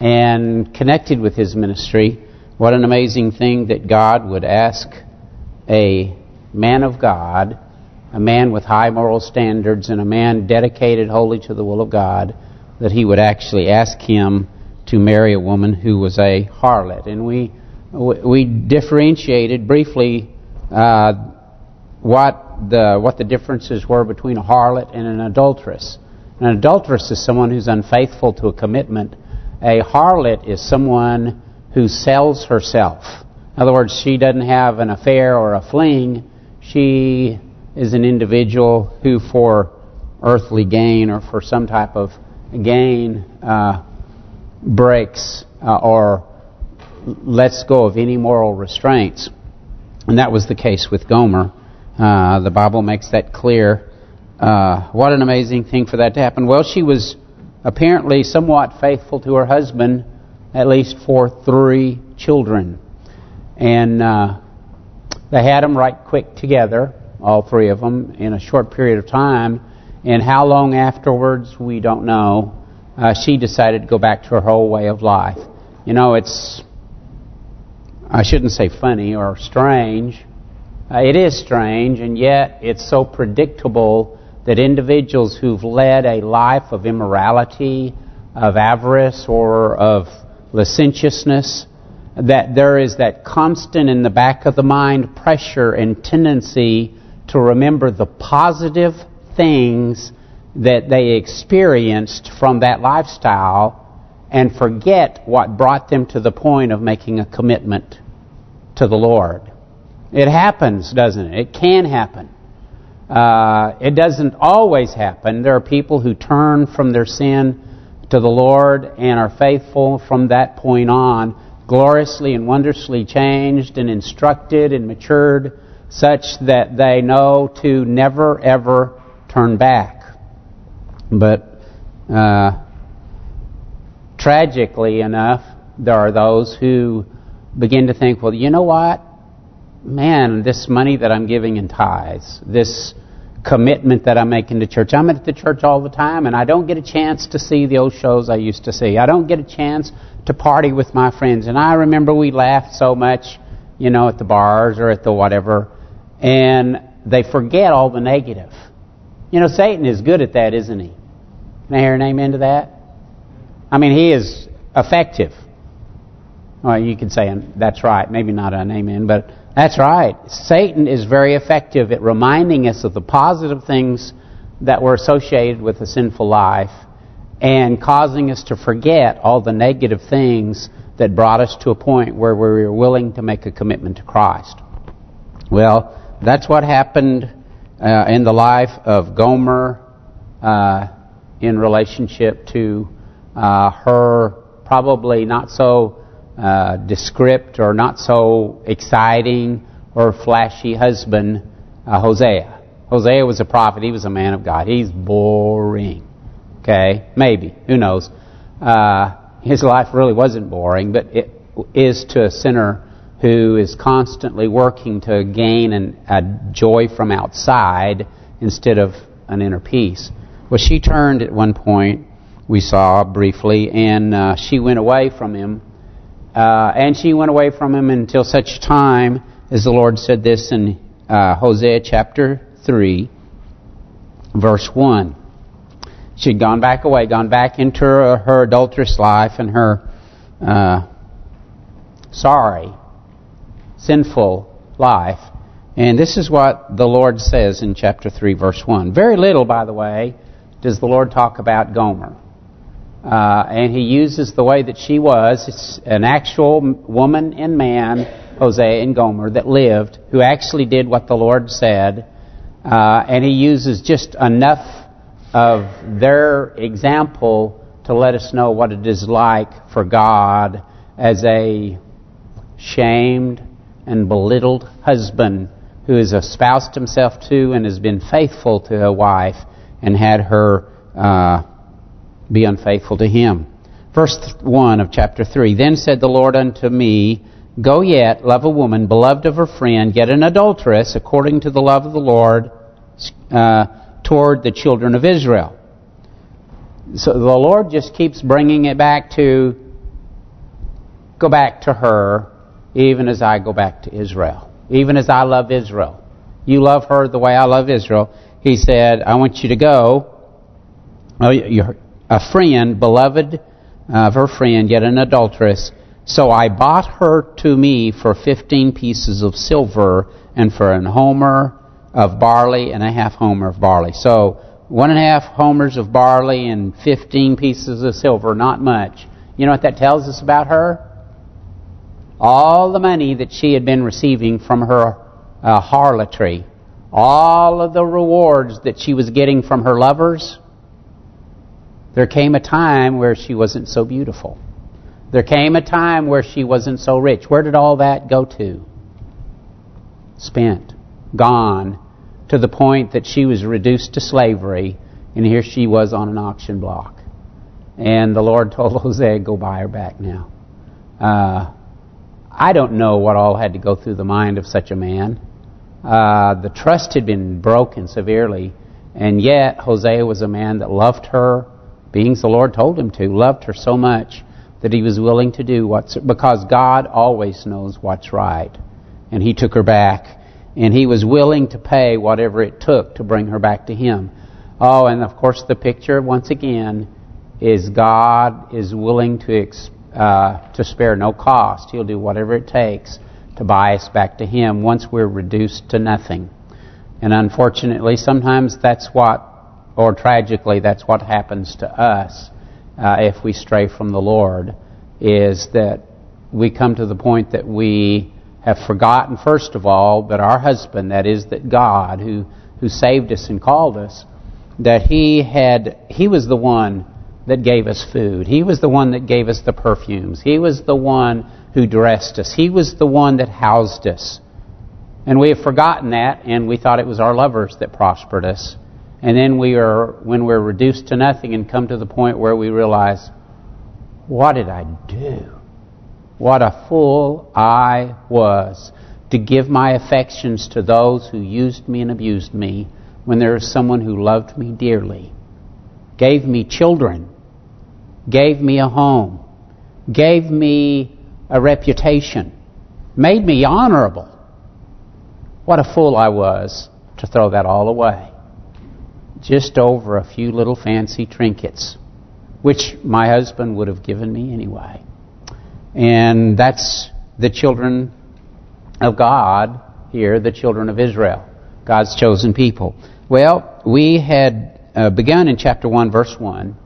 and connected with his ministry. What an amazing thing that God would ask a man of God, a man with high moral standards and a man dedicated wholly to the will of God, that he would actually ask him to marry a woman who was a harlot. And we we differentiated briefly uh, what the what the differences were between a harlot and an adulteress. An adulteress is someone who's unfaithful to a commitment. A harlot is someone who sells herself. In other words, she doesn't have an affair or a fling. She is an individual who, for earthly gain or for some type of gain, uh, breaks uh, or lets go of any moral restraints. And that was the case with Gomer. Uh, the Bible makes that clear. Uh, what an amazing thing for that to happen. Well, she was apparently somewhat faithful to her husband, at least for three children. And uh, they had them right quick together, all three of them, in a short period of time. And how long afterwards, we don't know. Uh, she decided to go back to her old way of life. You know, it's, I shouldn't say funny or strange, uh, it is strange, and yet it's so predictable that individuals who've led a life of immorality, of avarice, or of licentiousness, that there is that constant in the back of the mind pressure and tendency to remember the positive things that they experienced from that lifestyle and forget what brought them to the point of making a commitment to the Lord. It happens, doesn't it? It can happen. Uh, it doesn't always happen. There are people who turn from their sin to the Lord and are faithful from that point on, gloriously and wondrously changed and instructed and matured such that they know to never ever turn back. But uh, tragically enough, there are those who begin to think, well, you know what? Man, this money that I'm giving in tithes, this commitment that I'm making to church. I'm at the church all the time, and I don't get a chance to see the old shows I used to see. I don't get a chance to party with my friends. And I remember we laughed so much, you know, at the bars or at the whatever, and they forget all the negative. You know, Satan is good at that, isn't he? Can I hear an amen to that? I mean, he is effective. Well, you could say that's right. Maybe not an amen, but that's right. Satan is very effective at reminding us of the positive things that were associated with a sinful life and causing us to forget all the negative things that brought us to a point where we were willing to make a commitment to Christ. Well, that's what happened uh, in the life of Gomer uh, in relationship to uh, her probably not so uh, descript or not so exciting or flashy husband, uh, Hosea. Hosea was a prophet. He was a man of God. He's boring. Okay? Maybe. Who knows? Uh, his life really wasn't boring, but it is to a sinner who is constantly working to gain an, a joy from outside instead of an inner peace. Well, she turned at one point, we saw briefly, and uh, she went away from him uh, and she went away from him until such time as the Lord said this in uh, Hosea chapter 3, verse 1. She'd gone back away, gone back into her, her adulterous life and her uh, sorry, sinful life. And this is what the Lord says in chapter 3, verse 1. Very little, by the way, does the Lord talk about Gomer. Uh, and he uses the way that she was. It's an actual woman and man, Hosea and Gomer, that lived, who actually did what the Lord said. Uh, and he uses just enough of their example to let us know what it is like for God as a shamed and belittled husband who has espoused himself to and has been faithful to a wife and had her uh, be unfaithful to him. Verse 1 of chapter 3, Then said the Lord unto me, Go yet, love a woman, beloved of her friend, yet an adulteress, according to the love of the Lord, uh, toward the children of Israel. So the Lord just keeps bringing it back to go back to her even as I go back to Israel. Even as I love Israel. You love her the way I love Israel. He said, I want you to go. Oh, you're a friend, beloved of her friend, yet an adulteress. So I bought her to me for 15 pieces of silver and for an homer of barley and a half homer of barley. So one and a half homers of barley and 15 pieces of silver, not much. You know what that tells us about her? All the money that she had been receiving from her uh, harlotry, all of the rewards that she was getting from her lovers, there came a time where she wasn't so beautiful. There came a time where she wasn't so rich. Where did all that go to? Spent. Gone. To the point that she was reduced to slavery, and here she was on an auction block. And the Lord told Hosea, go buy her back now. Uh, I don't know what all had to go through the mind of such a man. Uh, the trust had been broken severely, and yet Hosea was a man that loved her, being the Lord told him to, loved her so much that he was willing to do what's because God always knows what's right. And he took her back, and he was willing to pay whatever it took to bring her back to him. Oh, and of course the picture, once again, is God is willing to uh, to spare no cost. He'll do whatever it takes to buy us back to Him once we're reduced to nothing. And unfortunately, sometimes that's what, or tragically, that's what happens to us uh, if we stray from the Lord, is that we come to the point that we have forgotten, first of all, that our husband, that is, that God, who who saved us and called us, that He had He was the one that gave us food. He was the one that gave us the perfumes. He was the one who dressed us. He was the one that housed us. And we have forgotten that, and we thought it was our lovers that prospered us. And then we are, when we're reduced to nothing and come to the point where we realize, what did I do? What a fool I was to give my affections to those who used me and abused me when there is someone who loved me dearly, gave me children, gave me a home, gave me a reputation, made me honorable. What a fool I was to throw that all away. Just over a few little fancy trinkets, which my husband would have given me anyway. And that's the children of God here, the children of Israel, God's chosen people. Well, we had uh, begun in chapter 1, verse 1,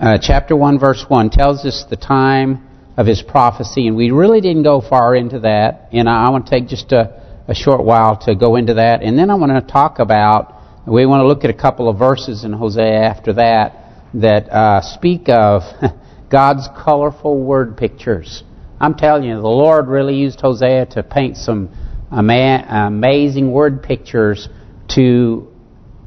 uh, chapter 1, verse 1 tells us the time of his prophecy, and we really didn't go far into that, and I, want to take just a, a short while to go into that, and then I want to talk about, we want to look at a couple of verses in Hosea after that, that uh, speak of God's colorful word pictures. I'm telling you, the Lord really used Hosea to paint some amazing word pictures to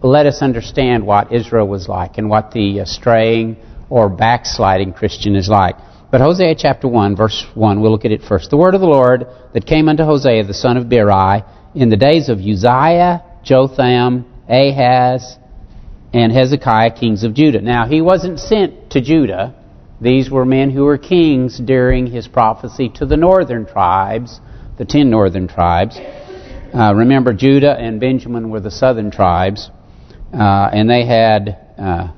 let us understand what Israel was like and what the uh, straying or backsliding Christian is like. But Hosea chapter 1, verse 1, we'll look at it first. The word of the Lord that came unto Hosea the son of Beeri in the days of Uzziah, Jotham, Ahaz, and Hezekiah, kings of Judah. Now, he wasn't sent to Judah. These were men who were kings during his prophecy to the northern tribes, the ten northern tribes. Uh, remember, Judah and Benjamin were the southern tribes. Uh, and they had uh,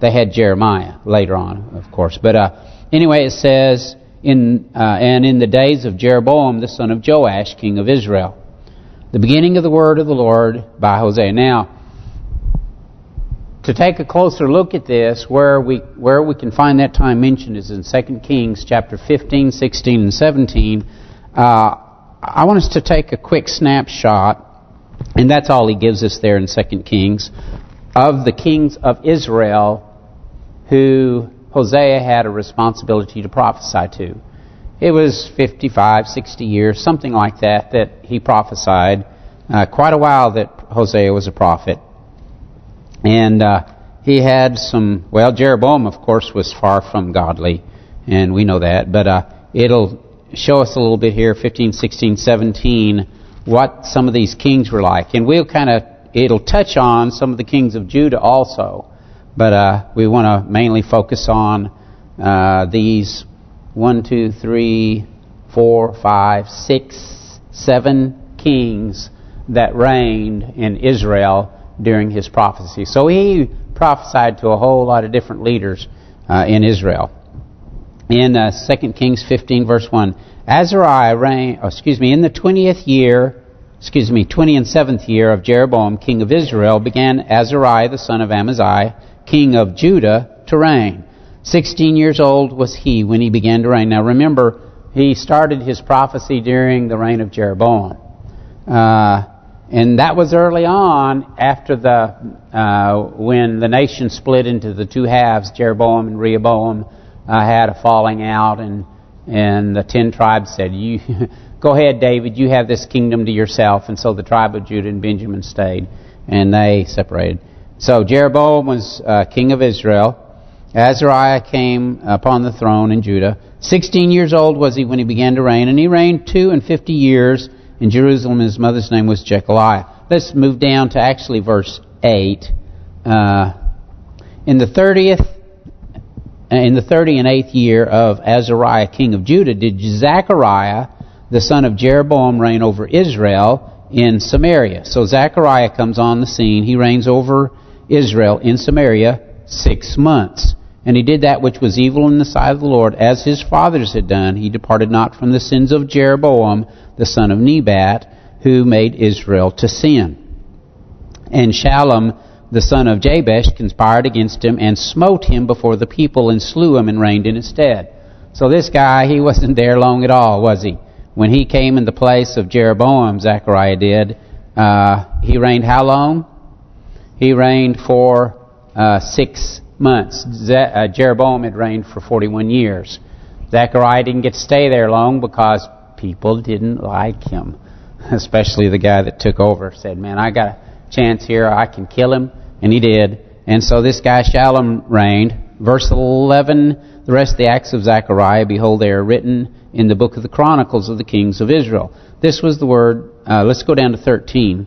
they had Jeremiah later on, of course. But uh, anyway, it says in uh, and in the days of Jeroboam the son of Joash, king of Israel, the beginning of the word of the Lord by Hosea. Now, to take a closer look at this, where we where we can find that time mentioned is in 2 Kings chapter 15, 16, and 17. Uh, I want us to take a quick snapshot and that's all he gives us there in 2 Kings. Of the kings of Israel who Hosea had a responsibility to prophesy to. It was 55, 60 years, something like that, that he prophesied. Uh, quite a while that Hosea was a prophet. And uh, he had some, well, Jeroboam, of course, was far from godly, and we know that. But uh, it'll show us a little bit here, 15, 16, 17, what some of these kings were like. And we'll kind of, it'll touch on some of the kings of Judah also. But uh, we want to mainly focus on uh, these one, two, three, four, five, six, seven kings that reigned in Israel during his prophecy. So he prophesied to a whole lot of different leaders uh, in Israel. In uh, 2 Kings 15 verse 1, Azariah reigned, oh, excuse me, in the 20th year, excuse me, 20 and 7th year of Jeroboam, king of Israel, began Azariah the son of Amaziah, king of Judah, to reign. 16 years old was he when he began to reign. Now remember, he started his prophecy during the reign of Jeroboam. Uh, and that was early on after the uh, when the nation split into the two halves, Jeroboam and Rehoboam uh, had a falling out, and and the ten tribes said, "You go ahead, David. You have this kingdom to yourself." And so the tribe of Judah and Benjamin stayed, and they separated. So Jeroboam was uh, king of Israel. Azariah came upon the throne in Judah. Sixteen years old was he when he began to reign, and he reigned two and fifty years in Jerusalem. His mother's name was Jecholiah. Let's move down to actually verse 8. Uh, in the 30th uh, in the 30 and 8th year of Azariah, king of Judah, did Zechariah, the son of Jeroboam, reign over Israel in Samaria. So Zechariah comes on the scene. He reigns over Israel in Samaria six months. And he did that which was evil in the sight of the Lord, as his fathers had done. He departed not from the sins of Jeroboam, the son of Nebat, who made Israel to sin. And Shallum, the son of Jabesh, conspired against him and smote him before the people and slew him and reigned in his stead. So this guy, he wasn't there long at all, was he? When he came in the place of Jeroboam, Zechariah did, uh, he reigned how long? He reigned for uh, six months. Uh, Jeroboam had reigned for 41 years. Zechariah didn't get to stay there long because people didn't like him. Especially the guy that took over said, man, I got a chance here. I can kill him. And he did. And so this guy Shallum reigned. Verse 11, the rest of the acts of Zechariah, behold, they are written in the book of the Chronicles of the kings of Israel. This was the word, uh, let's go down to 13.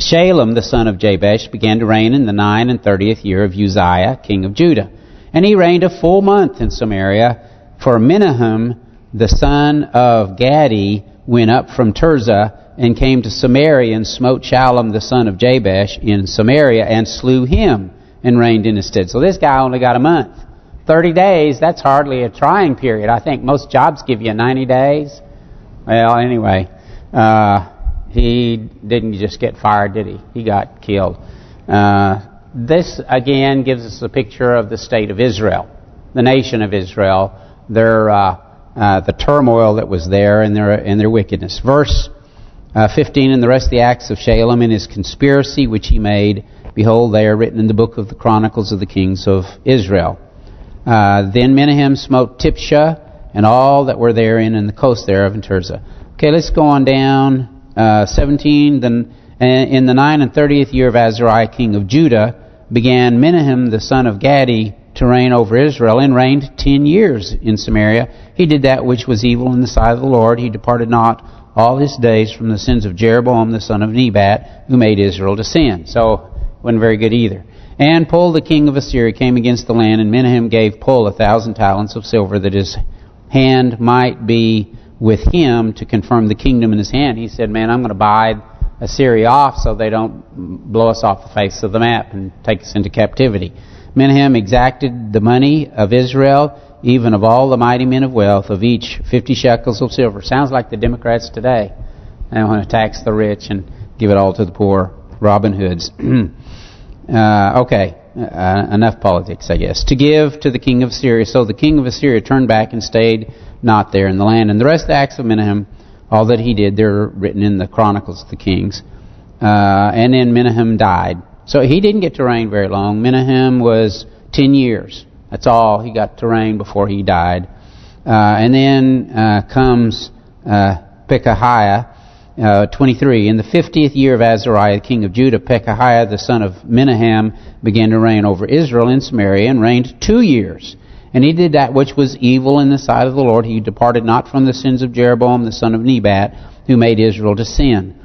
Shallum, the son of Jabesh, began to reign in the nine and thirtieth year of Uzziah, king of Judah. And he reigned a full month in Samaria, for Menahem, the son of Gadi went up from Tirzah and came to Samaria and smote Shallum the son of Jabesh in Samaria and slew him and reigned in his stead. So this guy only got a month. 30 days, that's hardly a trying period. I think most jobs give you 90 days. Well, anyway, uh, he didn't just get fired, did he? He got killed. Uh, this, again, gives us a picture of the state of Israel, the nation of Israel. Their uh, uh, the turmoil that was there and their and their wickedness. Verse uh, 15, and the rest of the acts of Shallum and his conspiracy which he made, behold, they are written in the book of the Chronicles of the kings of Israel. Uh, then Menahem smote Tiphsah and all that were therein in the coast thereof in Tirzah. Okay, let's go on down. Uh, 17, then in the nine and thirtieth year of Azariah, king of Judah, began Menahem the son of Gadi to reign over Israel, and reigned ten years in Samaria. He did that which was evil in the sight of the Lord. He departed not all his days from the sins of Jeroboam the son of Nebat, who made Israel to sin. So, wasn't very good either. And Pul the king of Assyria came against the land, and Menahem gave Pul a thousand talents of silver, that his hand might be with him to confirm the kingdom in his hand. He said, man, I'm going to buy Assyria off so they don't blow us off the face of the map and take us into captivity. Menahem exacted the money of Israel, even of all the mighty men of wealth, of each 50 shekels of silver. Sounds like the Democrats today. They want to tax the rich and give it all to the poor. Robin Hoods. uh, okay, uh, enough politics, I guess. To give to the king of Assyria. So the king of Assyria turned back and stayed not there in the land. And the rest of the acts of Menahem, all that he did, they're written in the Chronicles of the Kings. Uh, and then Menahem died. So he didn't get to reign very long. Menahem was 10 years. That's all he got to reign before he died. Uh, and then uh, comes uh, Pekahiah, uh, 23. In the 50th year of Azariah, king of Judah, Pekahiah, the son of Menahem, began to reign over Israel in Samaria and reigned two years. And he did that which was evil in the sight of the Lord. He departed not from the sins of Jeroboam, the son of Nebat, who made Israel to sin.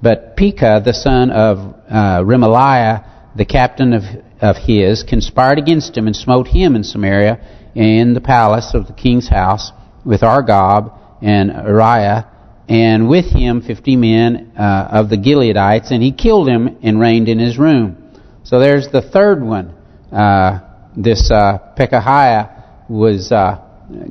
But Pekah, the son of uh, Remaliah, the captain of, of his, conspired against him and smote him in Samaria in the palace of the king's house with Argob and Uriah, and with him fifty men uh, of the Gileadites, and he killed him and reigned in his room. So there's the third one. Uh, this uh, Pekahiah was uh,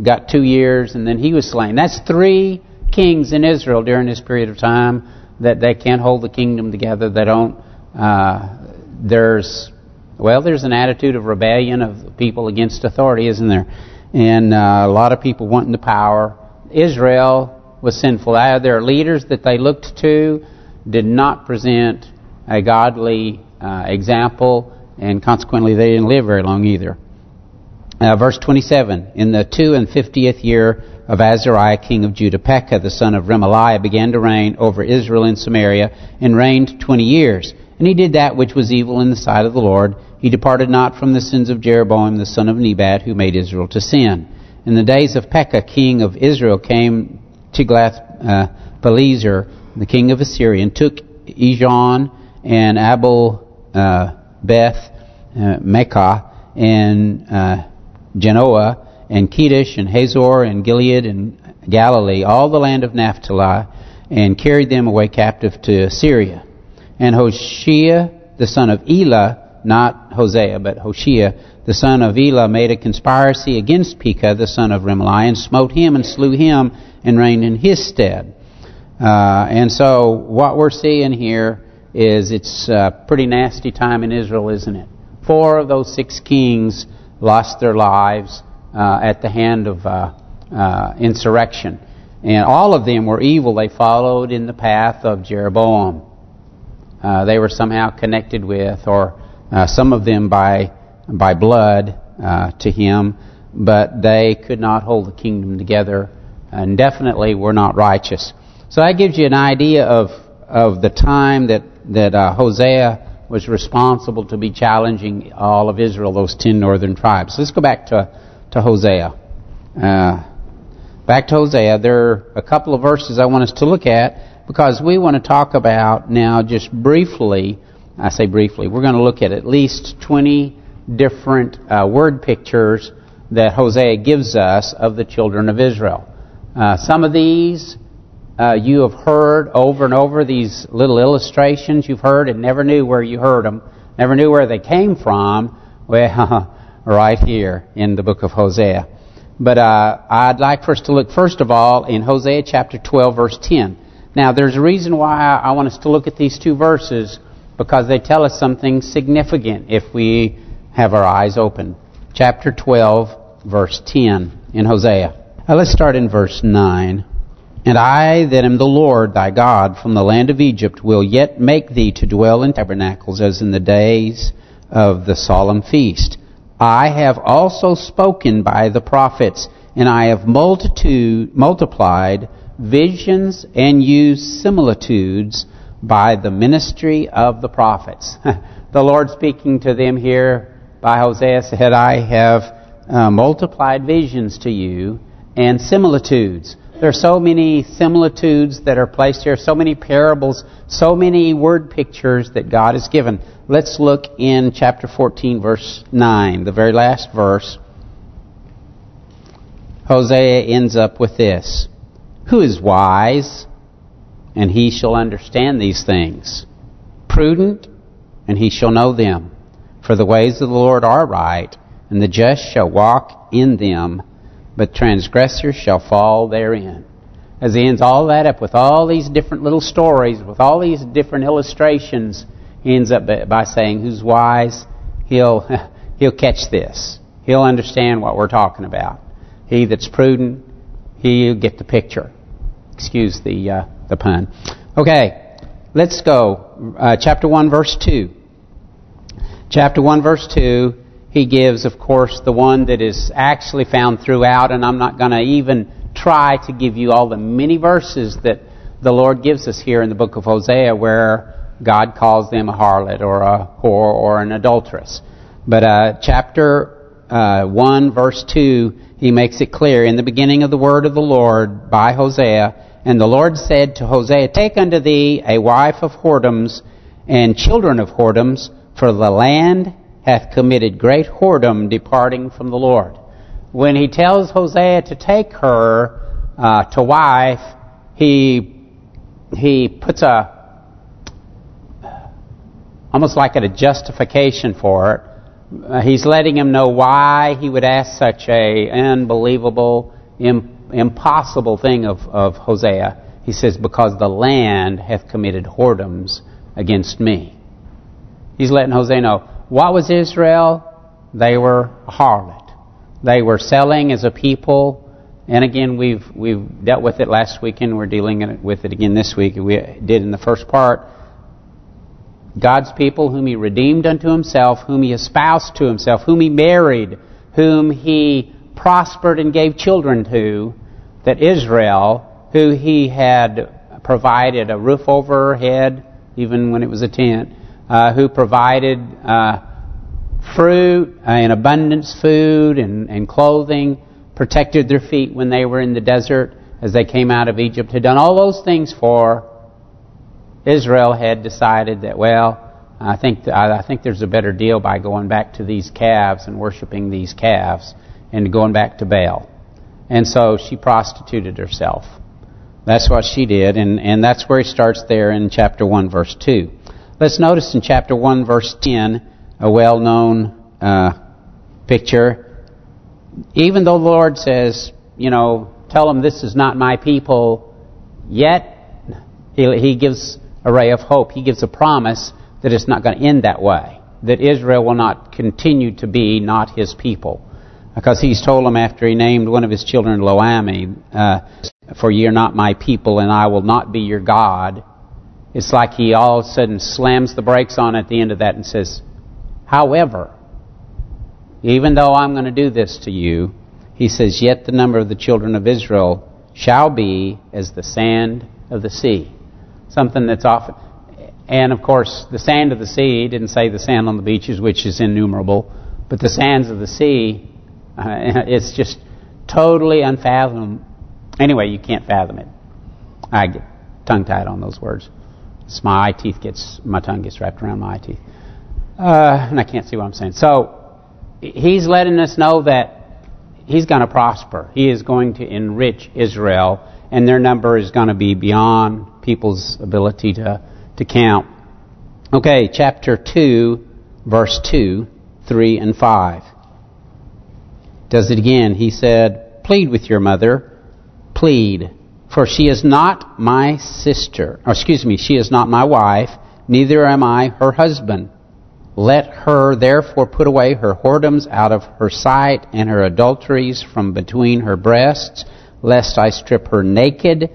got two years, and then he was slain. That's three kings in Israel during this period of time that they can't hold the kingdom together. They don't. Uh, there's well, there's an attitude of rebellion of people against authority, isn't there? And uh, a lot of people wanting the power. Israel was sinful. Their leaders that they looked to did not present a godly uh, example, and consequently they didn't live very long either. Uh, verse 27, In the two and fiftieth year of Azariah, king of Judah, Pekah, the son of Remaliah, began to reign over Israel in Samaria, and reigned twenty years. And he did that which was evil in the sight of the Lord. He departed not from the sins of Jeroboam, the son of Nebat, who made Israel to sin. In the days of Pekah, king of Israel, came Tiglath-Pileser, uh, the king of Assyria, and took Ijon and Abel uh, Beth uh, Maachah and uh, Janoah and Kedesh and Hazor and Gilead and Galilee, all the land of Naphtali, and carried them away captive to Assyria. And Hoshea, the son of Elah, not Hosea, but Hoshea, the son of Elah, made a conspiracy against Pekah, the son of Remaliah, and smote him and slew him and reigned in his stead. Uh, and so what we're seeing here is it's a pretty nasty time in Israel, isn't it? Four of those six kings lost their lives uh, at the hand of uh, uh, insurrection. And all of them were evil. They followed in the path of Jeroboam. Uh, they were somehow connected with, or uh, some of them by by blood uh, to him, but they could not hold the kingdom together, and definitely were not righteous. So that gives you an idea of of the time that that uh, Hosea was responsible to be challenging all of Israel, those ten northern tribes. Let's go back to to Hosea. Uh, back to Hosea. There are a couple of verses I want us to look at because we want to talk about now just briefly. I say briefly. We're going to look at at least 20 different uh, word pictures that Hosea gives us of the children of Israel. Uh, some of these uh, you have heard over and over these little illustrations you've heard and never knew where you heard them, never knew where they came from. Well, right here in the book of Hosea. But uh, I'd like for us to look first of all in Hosea chapter 12 verse 10. Now there's a reason why I want us to look at these two verses because they tell us something significant if we have our eyes open. Chapter 12 verse 10 in Hosea. Now let's start in verse 9. And I that am the Lord thy God from the land of Egypt will yet make thee to dwell in tabernacles as in the days of the solemn feast. I have also spoken by the prophets, and I have multitude multiplied visions and used similitudes by the ministry of the prophets. the Lord speaking to them here by Hosea said, I have uh, multiplied visions to you and similitudes. There are so many similitudes that are placed here, so many parables, so many word pictures that God has given. Let's look in chapter 14, verse 9, the very last verse. Hosea ends up with this. Who is wise, and he shall understand these things? Prudent, and he shall know them. For the ways of the Lord are right, and the just shall walk in them but transgressors shall fall therein. As he ends all that up with all these different little stories, with all these different illustrations, he ends up by saying, who's wise, he'll he'll catch this. He'll understand what we're talking about. He that's prudent, he'll get the picture. Excuse the uh, the pun. Okay, let's go. Uh, chapter 1, verse 2. Chapter 1, verse 2 he gives, of course, the one that is actually found throughout, and I'm not going to even try to give you all the many verses that the Lord gives us here in the book of Hosea where God calls them a harlot or a whore or an adulteress. But uh, chapter uh, 1, verse 2, he makes it clear, In the beginning of the word of the Lord by Hosea, And the Lord said to Hosea, Take unto thee a wife of whoredoms and children of whoredoms, for the land hath committed great whoredom departing from the Lord. when he tells Hosea to take her uh, to wife, he he puts a almost like a justification for it. Uh, he's letting him know why he would ask such a unbelievable, Im impossible thing of, of Hosea. He says, because the land hath committed whoredoms against me. He's letting Hosea know, what was Israel? They were a harlot. They were selling as a people, and again, we've we've dealt with it last weekend. we're dealing with it again this week. We did in the first part. God's people whom He redeemed unto Himself, whom He espoused to Himself, whom He married, whom He prospered and gave children to, that Israel, who He had provided a roof over her head, even when it was a tent, uh, who provided uh, fruit uh, and abundance food and, and clothing, protected their feet when they were in the desert as they came out of Egypt, had done all those things for Israel had decided that, well, I think I think there's a better deal by going back to these calves and worshiping these calves and going back to Baal. And so she prostituted herself. That's what she did, and, and that's where he starts there in chapter 1, verse 2. Let's notice in chapter 1, verse 10, a well-known uh, picture. Even though the Lord says, you know, tell them this is not my people, yet he, he gives a ray of hope. He gives a promise that it's not going to end that way, that Israel will not continue to be not his people. Because he's told them after he named one of his children Lo-ammi, uh, for ye are not my people and I will not be your God. It's like he all of a sudden slams the brakes on at the end of that and says, However, even though I'm going to do this to you, he says, yet the number of the children of Israel shall be as the sand of the sea. Something that's often... And, of course, the sand of the sea, didn't say the sand on the beaches, which is innumerable, but the sands of the sea, uh, it's just totally unfathomable. Anyway, you can't fathom it. I get tongue-tied on those words. My eye teeth gets, my tongue gets wrapped around my eye teeth. Uh, and I can't see what I'm saying. So he's letting us know that he's going to prosper. He is going to enrich Israel, and their number is going to be beyond people's ability to, to count. Okay, chapter 2, verse 2, 3, and 5. Does it again. He said, Plead with your mother, plead, for she is not my sister, or excuse me, she is not my wife, neither am I her husband. Let her therefore put away her whoredoms out of her sight and her adulteries from between her breasts, lest I strip her naked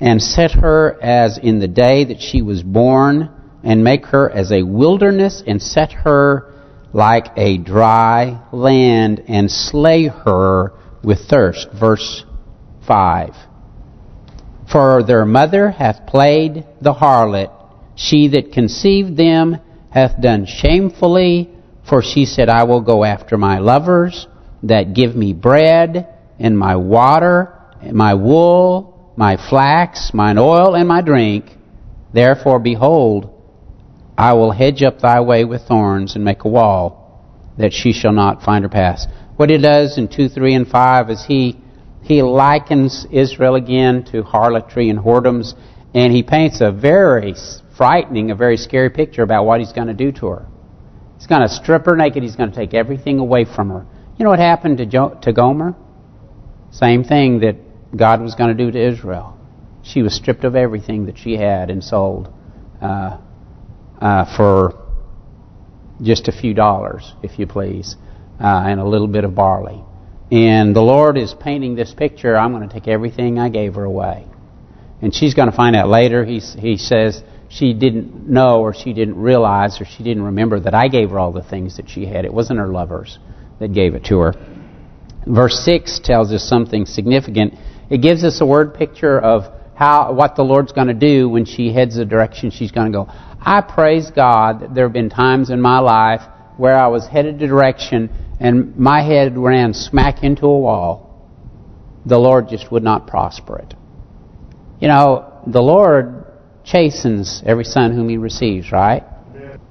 and set her as in the day that she was born and make her as a wilderness and set her like a dry land and slay her with thirst. Verse 5. For their mother hath played the harlot, she that conceived them hath done shamefully, for she said, I will go after my lovers that give me bread and my water, and my wool, my flax, mine oil, and my drink. Therefore, behold, I will hedge up thy way with thorns and make a wall, that she shall not find her path. What he does in 2, 3, and 5 is he he likens Israel again to harlotry and whoredoms, and he paints a very frightening, a very scary picture about what he's going to do to her. He's going to strip her naked. He's going to take everything away from her. You know what happened to, jo to Gomer? Same thing that God was going to do to Israel. She was stripped of everything that she had and sold uh, uh, for just a few dollars, if you please, uh, and a little bit of barley. And the Lord is painting this picture, I'm going to take everything I gave her away. And she's going to find out later, he, he says, she didn't know or she didn't realize or she didn't remember that I gave her all the things that she had. It wasn't her lovers that gave it to her. Verse 6 tells us something significant. It gives us a word picture of how what the Lord's going to do when she heads the direction she's going to go. I praise God that there have been times in my life where I was headed a direction and my head ran smack into a wall. The Lord just would not prosper it. You know, the Lord chastens every son whom he receives, right?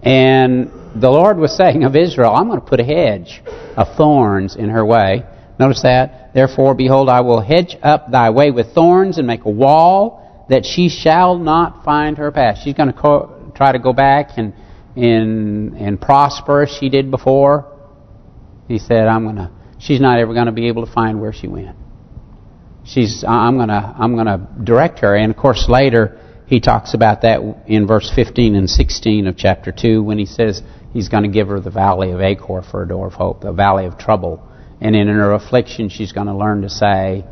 And the Lord was saying of Israel, I'm going to put a hedge of thorns in her way. Notice that. Therefore, behold, I will hedge up thy way with thorns and make a wall that she shall not find her path. She's going to try to go back and and and prosper as she did before. He said, "I'm to. She's not ever going to be able to find where she went. She's. I'm going to. I'm to direct her." And of course, later he talks about that in verse 15 and 16 of chapter 2 when he says he's going to give her the valley of Achor for a door of hope, the valley of trouble. And in her affliction, she's going to learn to say,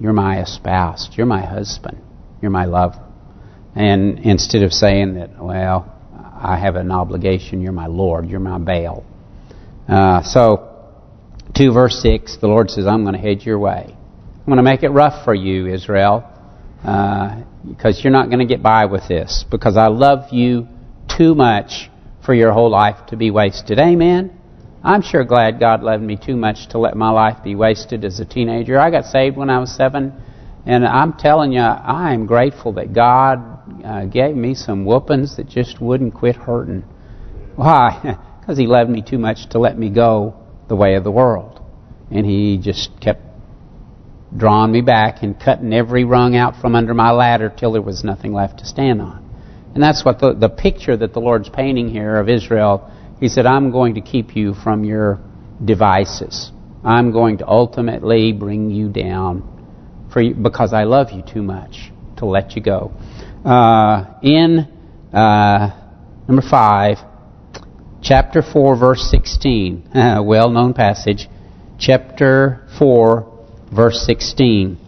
you're my espoused, you're my husband, you're my lover. And instead of saying that, well, I have an obligation, you're my Lord, you're my Baal. Uh, so, 2 verse 6, the Lord says, I'm going to head your way. I'm going to make it rough for you, Israel. Uh, because you're not going to get by with this because I love you too much for your whole life to be wasted. Amen? I'm sure glad God loved me too much to let my life be wasted as a teenager. I got saved when I was seven, and I'm telling you, I am grateful that God uh, gave me some whoopings that just wouldn't quit hurting. Why? Because He loved me too much to let me go the way of the world. And He just kept drawing me back and cutting every rung out from under my ladder till there was nothing left to stand on. And that's what the, the picture that the Lord's painting here of Israel, He said, I'm going to keep you from your devices. I'm going to ultimately bring you down for you, because I love you too much to let you go. Uh, in uh, number 5, chapter 4, verse 16, well-known passage, chapter 4, verse 16.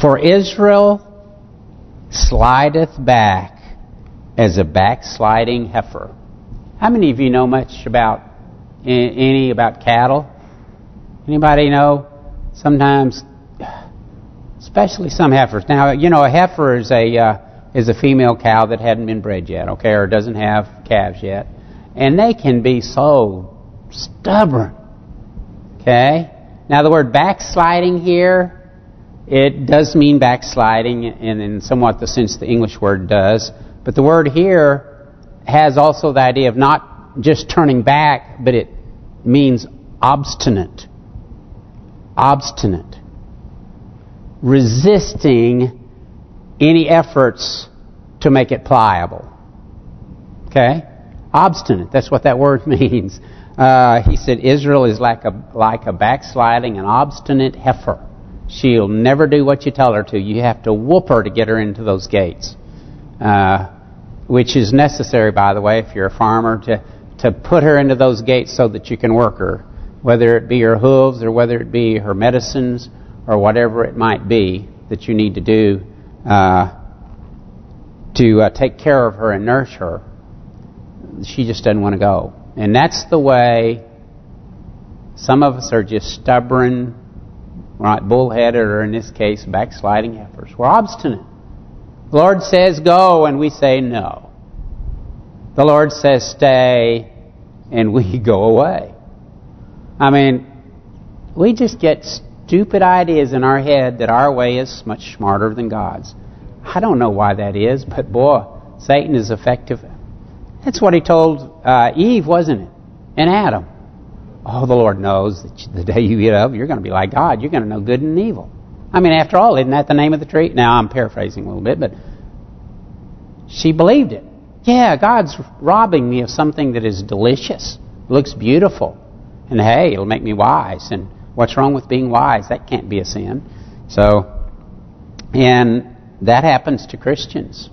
For Israel slideth back as a backsliding heifer. How many of you know much about any about cattle? Anybody know? Sometimes, especially some heifers. Now, you know, a heifer is a uh, is a female cow that hadn't been bred yet, okay, or doesn't have calves yet, and they can be so stubborn. Okay, now the word backsliding here, it does mean backsliding in, in somewhat the sense the English word does. But the word here has also the idea of not just turning back, but it means obstinate. Obstinate. Resisting any efforts to make it pliable. Okay? Obstinate, that's what that word means. Uh, he said, Israel is like a like a backsliding and obstinate heifer. She'll never do what you tell her to. You have to whoop her to get her into those gates. Uh, which is necessary, by the way, if you're a farmer, to, to put her into those gates so that you can work her. Whether it be her hooves or whether it be her medicines or whatever it might be that you need to do uh, to uh, take care of her and nurse her. She just doesn't want to go. And that's the way some of us are just stubborn, right, bullheaded, or in this case, backsliding heifers. We're obstinate. The Lord says go, and we say no. The Lord says stay, and we go away. I mean, we just get stupid ideas in our head that our way is much smarter than God's. I don't know why that is, but boy, Satan is effective that's what he told uh, Eve, wasn't it? And Adam. Oh, the Lord knows that the day you eat of, you're going to be like God. You're going to know good and evil. I mean, after all, isn't that the name of the tree? Now, I'm paraphrasing a little bit, but she believed it. Yeah, God's robbing me of something that is delicious, looks beautiful, and hey, it'll make me wise. And what's wrong with being wise? That can't be a sin. So, and that happens to Christians.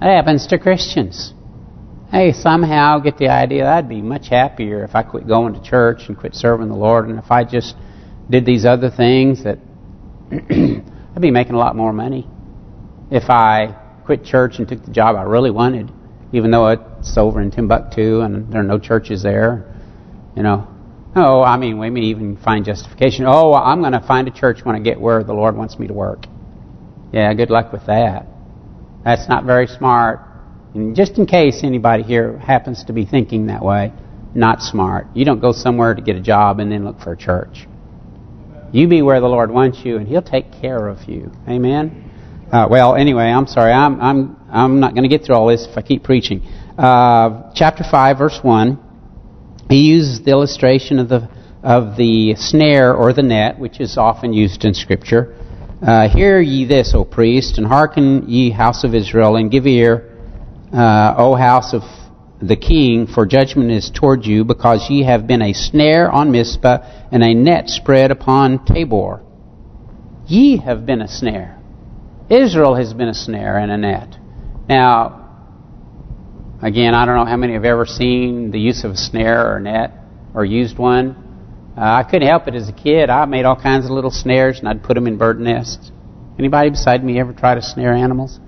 That happens to Christians hey, somehow get the idea I'd be much happier if I quit going to church and quit serving the Lord, and if I just did these other things that I'd be making a lot more money. If I quit church and took the job I really wanted, even though it's over in Timbuktu and there are no churches there, you know. Oh, I mean, we may even find justification. Oh, I'm going to find a church when I get where the Lord wants me to work. Yeah, good luck with that. That's not very smart. And just in case anybody here happens to be thinking that way, not smart. You don't go somewhere to get a job and then look for a church. You be where the Lord wants you, and He'll take care of you. Amen. Uh, well, anyway, I'm sorry. I'm I'm I'm not going to get through all this if I keep preaching. Uh, chapter five, verse one. He uses the illustration of the of the snare or the net, which is often used in Scripture. Uh, hear ye this, O priest, and hearken ye house of Israel, and give ear, uh, O house of the king, for judgment is toward you, because ye have been a snare on Mizpah, and a net spread upon Tabor. Ye have been a snare. Israel has been a snare and a net. Now, again, I don't know how many have ever seen the use of a snare or a net, or used one. Uh, I couldn't help it as a kid. I made all kinds of little snares, and I'd put them in bird nests. Anybody beside me ever try to snare animals?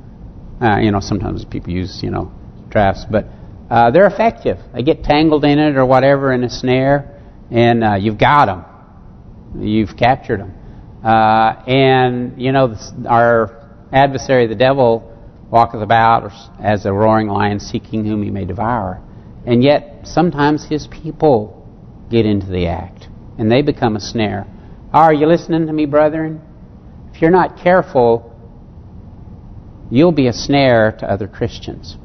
Uh, you know, sometimes people use, you know, traps, but uh, they're effective. They get tangled in it or whatever in a snare, and uh, you've got them. You've captured them. Uh, and, you know, our adversary, the devil, walketh about as a roaring lion seeking whom he may devour. And yet, sometimes his people get into the act, and they become a snare. Are you listening to me, brethren? If you're not careful, you'll be a snare to other Christians.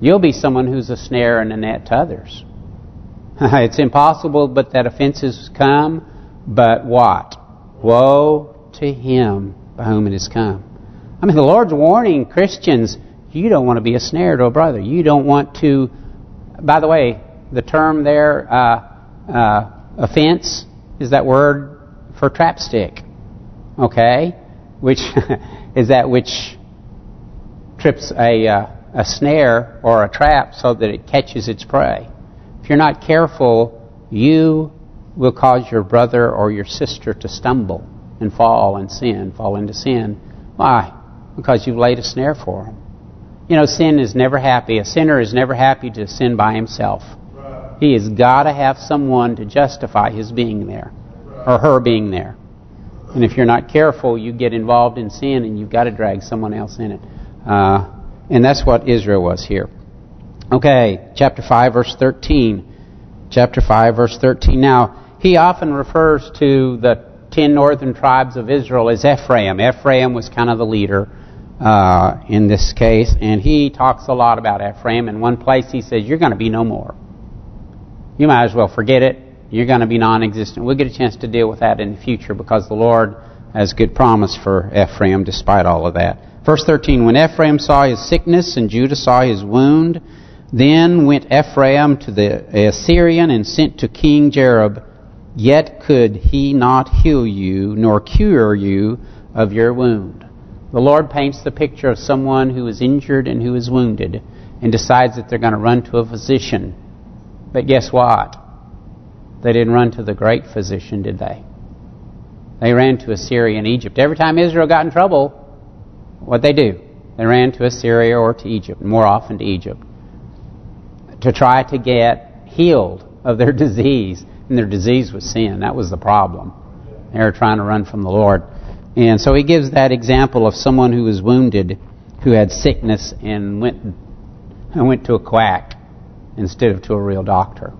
You'll be someone who's a snare and a net to others. it's impossible but that offenses come, but what? Woe to him by whom it has come. I mean, the Lord's warning Christians, you don't want to be a snare to a brother. You don't want to... By the way, the term there, uh, uh, offense, is that word for trapstick. Okay? Which is that which trips a... Uh, a snare or a trap so that it catches its prey. If you're not careful, you will cause your brother or your sister to stumble and fall and sin, fall into sin. Why? Because you've laid a snare for them. You know, sin is never happy. A sinner is never happy to sin by himself. He has got to have someone to justify his being there or her being there. And if you're not careful, you get involved in sin and you've got to drag someone else in it. Uh, and that's what Israel was here. Okay, chapter 5, verse 13. Chapter 5, verse 13. Now, he often refers to the ten northern tribes of Israel as Ephraim. Ephraim was kind of the leader uh, in this case, and he talks a lot about Ephraim. In one place he says, you're going to be no more. You might as well forget it. You're going to be non-existent. We'll get a chance to deal with that in the future because the Lord has good promise for Ephraim despite all of that. Verse 13, When Ephraim saw his sickness and Judah saw his wound, then went Ephraim to the Assyrian and sent to King Jareb, Yet could he not heal you, nor cure you of your wound. The Lord paints the picture of someone who is injured and who is wounded, and decides that they're going to run to a physician. But guess what? They didn't run to the great physician, did they? They ran to Assyria and Egypt. Every time Israel got in trouble, what they do? They ran to Assyria or to Egypt, more often to Egypt, to try to get healed of their disease. And their disease was sin. That was the problem. They were trying to run from the Lord. And so he gives that example of someone who was wounded, who had sickness, and went and went to a quack instead of to a real doctor.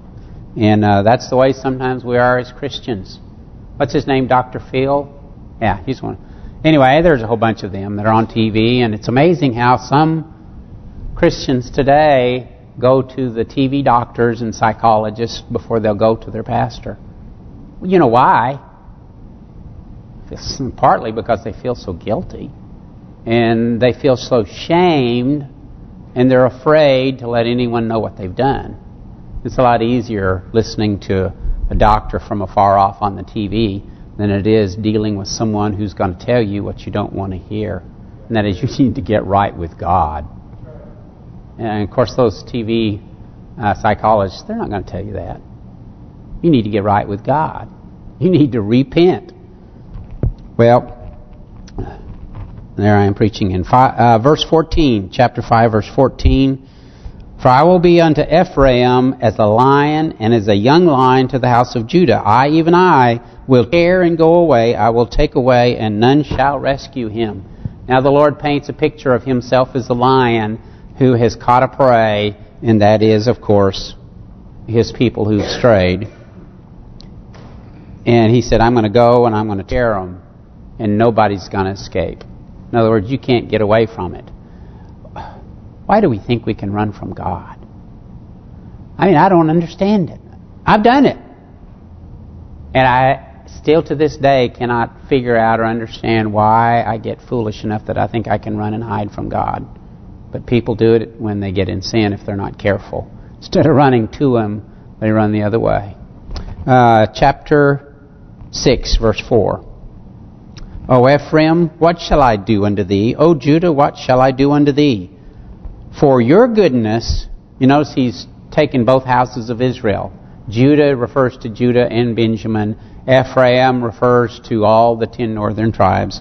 And uh, that's the way sometimes we are as Christians. What's his name, Dr. Phil? Yeah, he's one. Anyway, there's a whole bunch of them that are on TV, and it's amazing how some Christians today go to the TV doctors and psychologists before they'll go to their pastor. You know why? It's partly because they feel so guilty, and they feel so shamed, and they're afraid to let anyone know what they've done. It's a lot easier listening to a doctor from afar off on the TV than it is dealing with someone who's going to tell you what you don't want to hear. And that is you need to get right with God. And of course those TV uh, psychologists, they're not going to tell you that. You need to get right with God. You need to repent. Well, there I am preaching in five, uh, verse 14, chapter 5, verse 14. For I will be unto Ephraim as a lion and as a young lion to the house of Judah. I, even I, will tear and go away. I will take away and none shall rescue him. Now the Lord paints a picture of himself as a lion who has caught a prey, and that is, of course, his people who've strayed. And he said, I'm going to go and I'm going to tear them, and nobody's going to escape. In other words, you can't get away from it. Why do we think we can run from God? I mean, I don't understand it. I've done it. And I still to this day cannot figure out or understand why I get foolish enough that I think I can run and hide from God. But people do it when they get in sin if they're not careful. Instead of running to Him, they run the other way. Uh, chapter 6, verse 4. O Ephraim, what shall I do unto thee? O Judah, what shall I do unto thee? For your goodness, you notice he's taken both houses of Israel. Judah refers to Judah and Benjamin. Ephraim refers to all the ten northern tribes.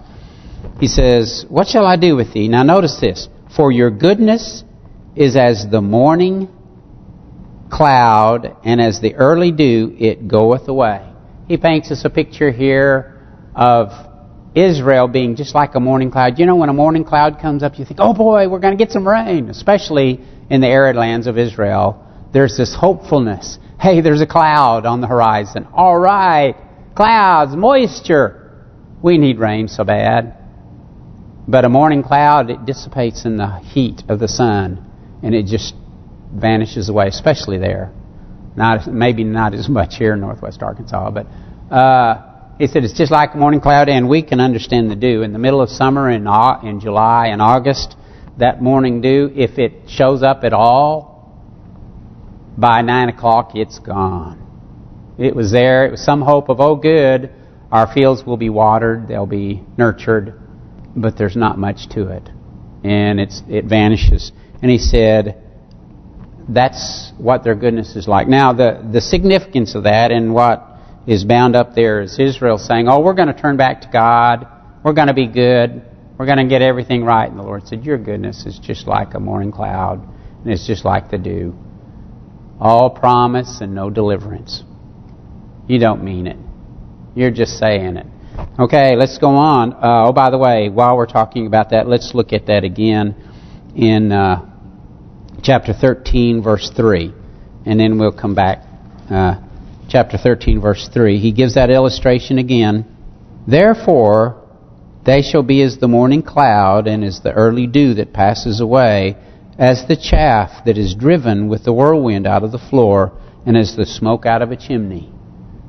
He says, What shall I do with thee? Now notice this. For your goodness is as the morning cloud, and as the early dew, it goeth away. He paints us a picture here of Israel being just like a morning cloud. You know, when a morning cloud comes up, you think, oh boy, we're going to get some rain, especially in the arid lands of Israel. There's this hopefulness. Hey, there's a cloud on the horizon. All right, clouds, moisture. We need rain so bad. But a morning cloud, it dissipates in the heat of the sun, and it just vanishes away, especially there. Not Maybe not as much here in northwest Arkansas, but... Uh, he said it's just like morning cloud, and we can understand the dew. In the middle of summer, in in July and August, that morning dew, if it shows up at all, by 9 o'clock, it's gone. It was there. It was some hope of, oh, good, our fields will be watered, they'll be nurtured, but there's not much to it. And it's it vanishes. And he said, that's what their goodness is like. Now, the, the significance of that and what is bound up there is Israel saying, oh, we're going to turn back to God. We're going to be good. We're going to get everything right. And the Lord said, your goodness is just like a morning cloud. And it's just like the dew. All promise and no deliverance. You don't mean it. You're just saying it. Okay, let's go on. Uh, oh, by the way, while we're talking about that, let's look at that again in uh, chapter 13, verse 3. And then we'll come back uh, chapter 13, verse 3, he gives that illustration again. Therefore, they shall be as the morning cloud and as the early dew that passes away, as the chaff that is driven with the whirlwind out of the floor, and as the smoke out of a chimney.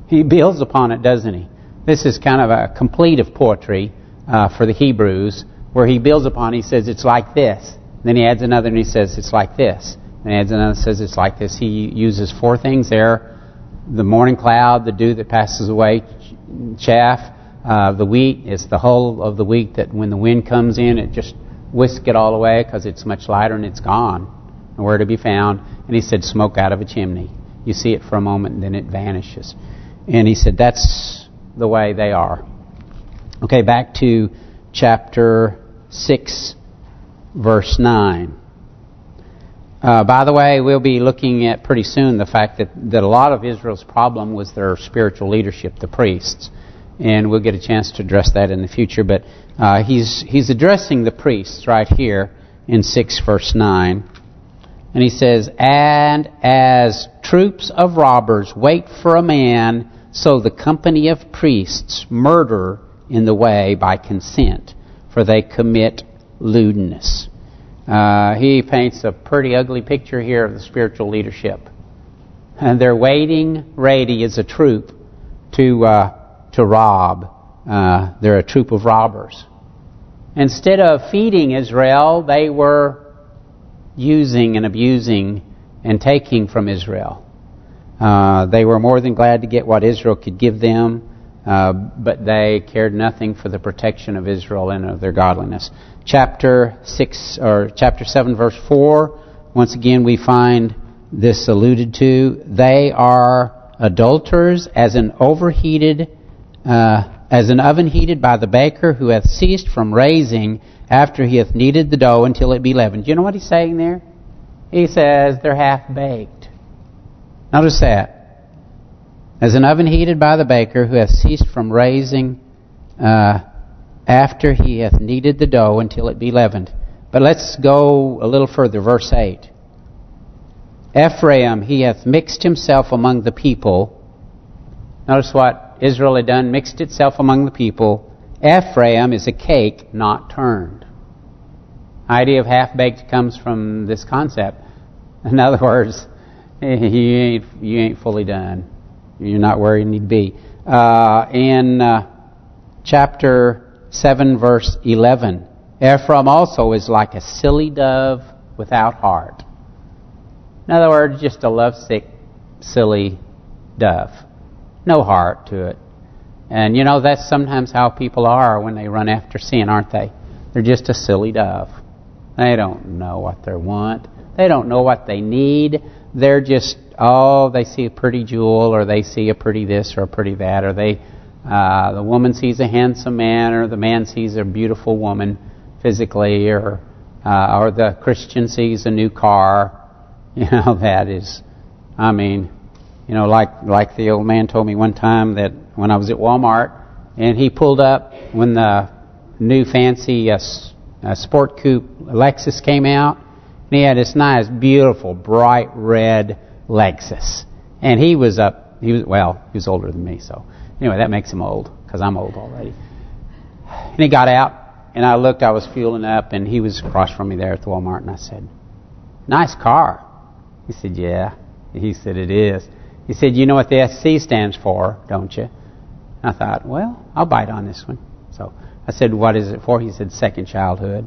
He builds upon it, doesn't he? This is kind of a complete of poetry uh, for the Hebrews, where he builds upon, he says, it's like this. Then he adds another and he says, it's like this. And he adds another and says, it's like this. He uses four things there the morning cloud, the dew that passes away, chaff, uh, the wheat. It's the whole of the wheat that when the wind comes in, it just whisks it all away because it's much lighter and it's gone. Nowhere to be found. And he said, smoke out of a chimney. You see it for a moment and then it vanishes. And he said, that's the way they are. Okay, back to chapter 6, verse 9. Uh, by the way, we'll be looking at pretty soon the fact that, that a lot of Israel's problem was their spiritual leadership, the priests. And we'll get a chance to address that in the future. But uh, he's he's addressing the priests right here in 6 verse 9. And he says, And as troops of robbers wait for a man, so the company of priests murder in the way by consent, for they commit lewdness. Uh, he paints a pretty ugly picture here of the spiritual leadership. And they're waiting ready as a troop to uh, to rob. Uh, they're a troop of robbers. Instead of feeding Israel, they were using and abusing and taking from Israel. Uh, they were more than glad to get what Israel could give them, uh, but they cared nothing for the protection of Israel and of their godliness chapter 6 or chapter 7 verse 4 once again we find this alluded to they are adulterers as an overheated uh, as an oven heated by the baker who hath ceased from raising after he hath kneaded the dough until it be leavened. Do you know what he's saying there? He says they're half baked. Notice that. As an oven heated by the baker who hath ceased from raising uh, after he hath kneaded the dough until it be leavened. But let's go a little further, verse 8. Ephraim, he hath mixed himself among the people. Notice what Israel had done, mixed itself among the people. Ephraim is a cake not turned. Idea of half-baked comes from this concept. In other words, you ain't you ain't fully done. You're not where you need to be. uh, in uh, chapter 7, verse 11. Ephraim also is like a silly dove without heart. In other words, just a lovesick, silly dove. No heart to it. And you know, that's sometimes how people are when they run after sin, aren't they? They're just a silly dove. They don't know what they want. They don't know what they need. They're just, oh, they see a pretty jewel, or they see a pretty this, or a pretty that, or they, uh, the woman sees a handsome man, or the man sees a beautiful woman physically, or uh, or the Christian sees a new car. You know, that is, I mean, you know, like like the old man told me one time that when I was at Walmart, and he pulled up when the new fancy uh, uh, sport coupe Lexus came out, and he had this nice, beautiful, bright red Lexus, and he was up. He was well, he was older than me, so anyway, that makes him old because I'm old already. And he got out, and I looked. I was fueling up, and he was across from me there at the Walmart, and I said, "Nice car." He said, "Yeah." He said, "It is." He said, you know what the SC stands for, don't you? I thought, well, I'll bite on this one. So I said, what is it for? He said, second childhood.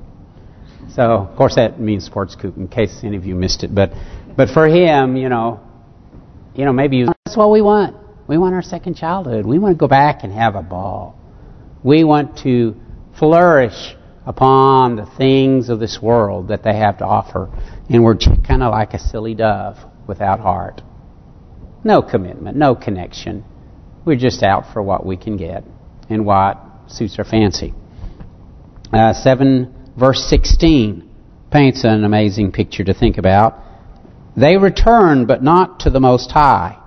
So, of course, that means sports coupe, in case any of you missed it. But but for him, you know, you know, maybe that's what we want. We want our second childhood. We want to go back and have a ball. We want to flourish upon the things of this world that they have to offer. And we're kind of like a silly dove without heart. No commitment, no connection. We're just out for what we can get and what suits our fancy. Uh, 7 verse 16 paints an amazing picture to think about. They return, but not to the Most High.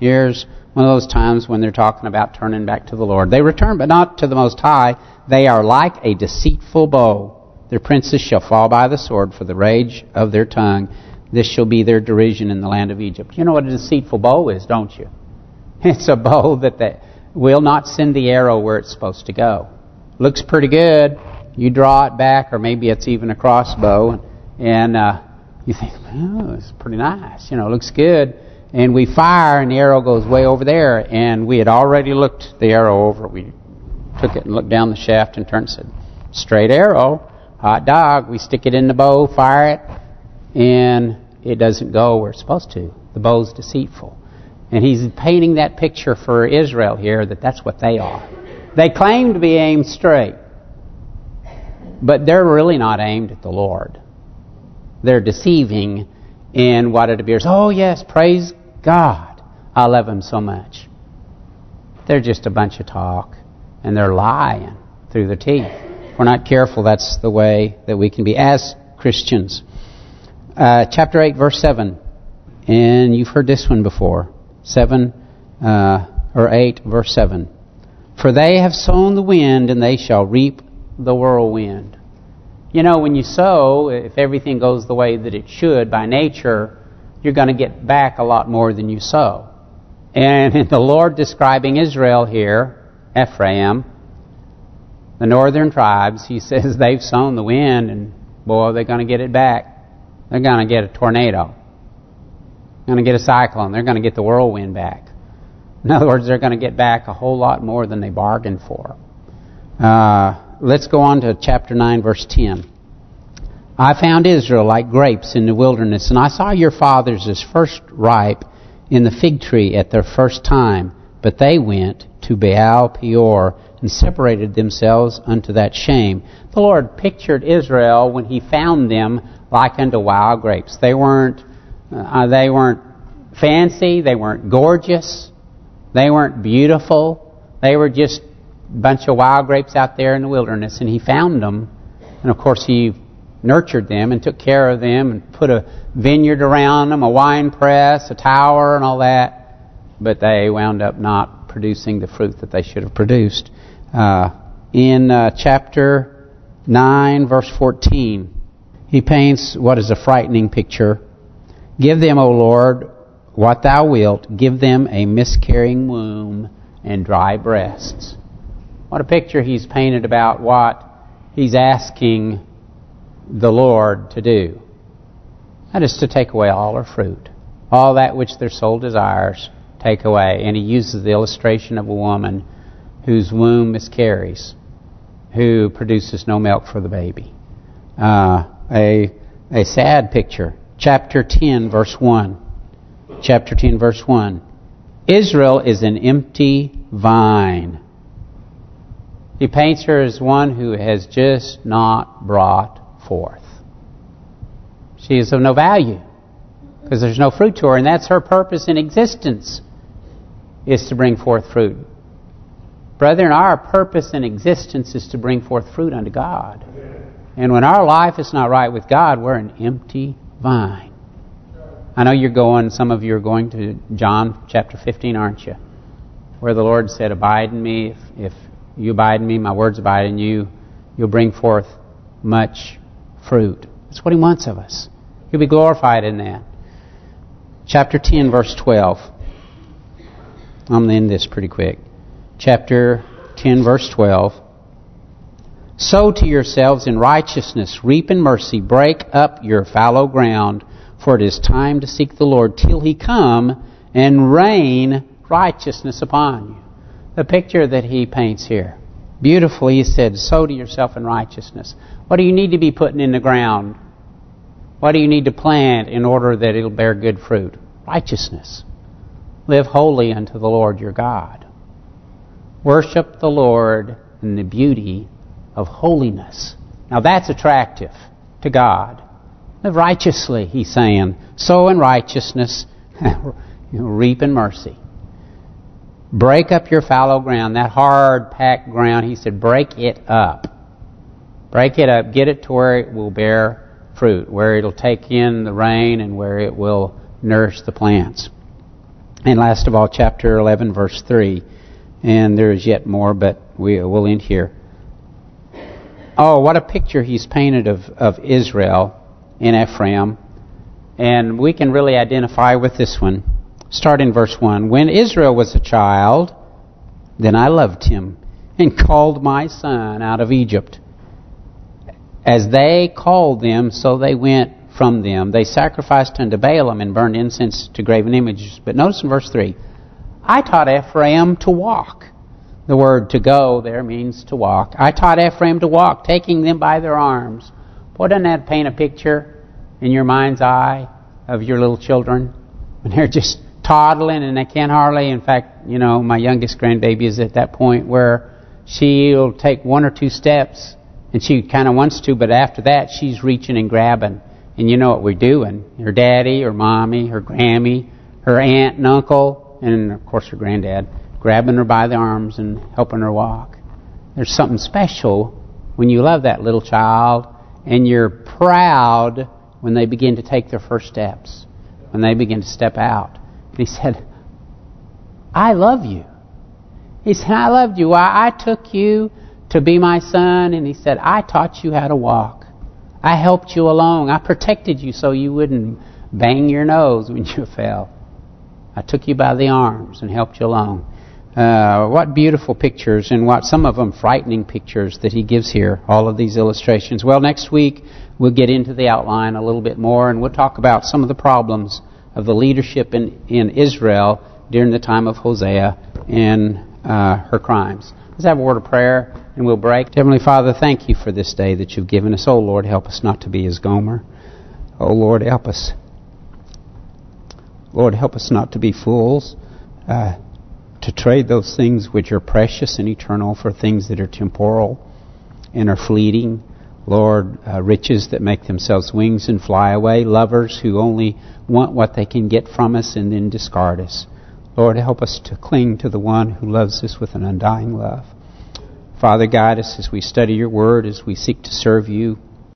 Here's one of those times when they're talking about turning back to the Lord. They return, but not to the Most High. They are like a deceitful bow. Their princes shall fall by the sword for the rage of their tongue. This shall be their derision in the land of Egypt. You know what a deceitful bow is, don't you? It's a bow that they will not send the arrow where it's supposed to go. Looks pretty good. You draw it back, or maybe it's even a crossbow, and, uh, you think, oh, it's pretty nice. You know, looks good. And we fire, and the arrow goes way over there. And we had already looked the arrow over. We took it and looked down the shaft and turned and said, straight arrow, hot dog. We stick it in the bow, fire it, and it doesn't go where it's supposed to. The bow's deceitful. And he's painting that picture for Israel here that that's what they are. They claim to be aimed straight. But they're really not aimed at the Lord. They're deceiving in what it appears. Oh yes, praise God. I love him so much. They're just a bunch of talk. And they're lying through their teeth. If we're not careful, that's the way that we can be as Christians. Uh, chapter 8, verse 7. And you've heard this one before. 7 uh, or 8, verse 7. For they have sown the wind, and they shall reap the whirlwind. You know, when you sow, if everything goes the way that it should by nature, you're going to get back a lot more than you sow. And the Lord describing Israel here, Ephraim, the northern tribes, he says they've sown the wind, and boy, they're going to get it back. They're going to get a tornado. They're going to get a cyclone. They're going to get the whirlwind back. In other words, they're going to get back a whole lot more than they bargained for. Uh, let's go on to chapter 9, verse 10. I found Israel like grapes in the wilderness, and I saw your fathers as first ripe in the fig tree at their first time. But they went to Baal Peor and separated themselves unto that shame. The Lord pictured Israel when He found them like unto wild grapes. They weren't uh, they weren't fancy, they weren't gorgeous, they weren't beautiful. They were just bunch of wild grapes out there in the wilderness, and he found them. And of course, he nurtured them and took care of them and put a vineyard around them, a wine press, a tower, and all that. But they wound up not producing the fruit that they should have produced. Uh, in uh, chapter 9, verse 14, he paints what is a frightening picture. Give them, O Lord, what thou wilt. Give them a miscarrying womb and dry breasts. What a picture he's painted about what he's asking the Lord to do. That is to take away all her fruit. All that which their soul desires, take away. And he uses the illustration of a woman whose womb miscarries, who produces no milk for the baby. Uh, a a sad picture. Chapter 10, verse 1. Chapter 10, verse 1. Israel is an empty vine. He paints her as one who has just not brought forth. She is of no value because there's no fruit to her, and that's her purpose in existence, is to bring forth fruit. Brethren, our purpose in existence is to bring forth fruit unto God. And when our life is not right with God, we're an empty vine. I know you're going, some of you are going to John chapter 15, aren't you? Where the Lord said, Abide in me. If, if you abide in me, my words abide in you, you'll bring forth much fruit. That's what He wants of us. He'll be glorified in that. Chapter 10, verse 12. I'm going to end this pretty quick. Chapter 10, verse 12. Sow to yourselves in righteousness, reap in mercy, break up your fallow ground, for it is time to seek the Lord till He come and rain righteousness upon you. The picture that he paints here. Beautifully, he said, sow to yourself in righteousness. What do you need to be putting in the ground? What do you need to plant in order that it'll bear good fruit? Righteousness. Live holy unto the Lord your God. Worship the Lord in the beauty of holiness. Now that's attractive to God. Live righteously, he's saying. Sow in righteousness, reap in mercy. Break up your fallow ground, that hard, packed ground. He said, break it up. Break it up. Get it to where it will bear fruit, where it'll take in the rain and where it will nourish the plants. And last of all, chapter 11, verse 3. And there is yet more, but we will end here. Oh, what a picture he's painted of, of Israel in Ephraim. And we can really identify with this one. Start in verse 1. When Israel was a child, then I loved him and called my son out of Egypt. As they called them, so they went from them. They sacrificed unto Baalim and burned incense to graven images. But notice in verse 3, I taught Ephraim to walk. The word to go there means to walk. I taught Ephraim to walk, taking them by their arms. Boy, doesn't that paint a picture in your mind's eye of your little children? When they're just toddling and they can't hardly, in fact, you know, my youngest grandbaby is at that point where she'll take one or two steps and she kind of wants to, but after that she's reaching and grabbing. And you know what we're doing. Her daddy, her mommy, her Grammy, her aunt and uncle, and of course her granddad, grabbing her by the arms and helping her walk. There's something special when you love that little child and you're proud when they begin to take their first steps, when they begin to step out. And he said, I love you. He said, I loved you. I, I took you to be my son, and he said, I taught you how to walk. I helped you along. I protected you so you wouldn't bang your nose when you fell. I took you by the arms and helped you along. Uh, what beautiful pictures and what some of them frightening pictures that he gives here, all of these illustrations. Well, next week we'll get into the outline a little bit more and we'll talk about some of the problems of the leadership in, in Israel during the time of Hosea and uh, her crimes. Let's have a word of prayer and we'll break. Heavenly Father, thank you for this day that you've given us. Oh Lord, help us not to be as Gomer. Oh Lord, help us. Lord, help us not to be fools, uh, to trade those things which are precious and eternal for things that are temporal and are fleeting. Lord, uh, riches that make themselves wings and fly away, lovers who only want what they can get from us and then discard us. Lord, help us to cling to the one who loves us with an undying love. Father, guide us as we study your word, as we seek to serve you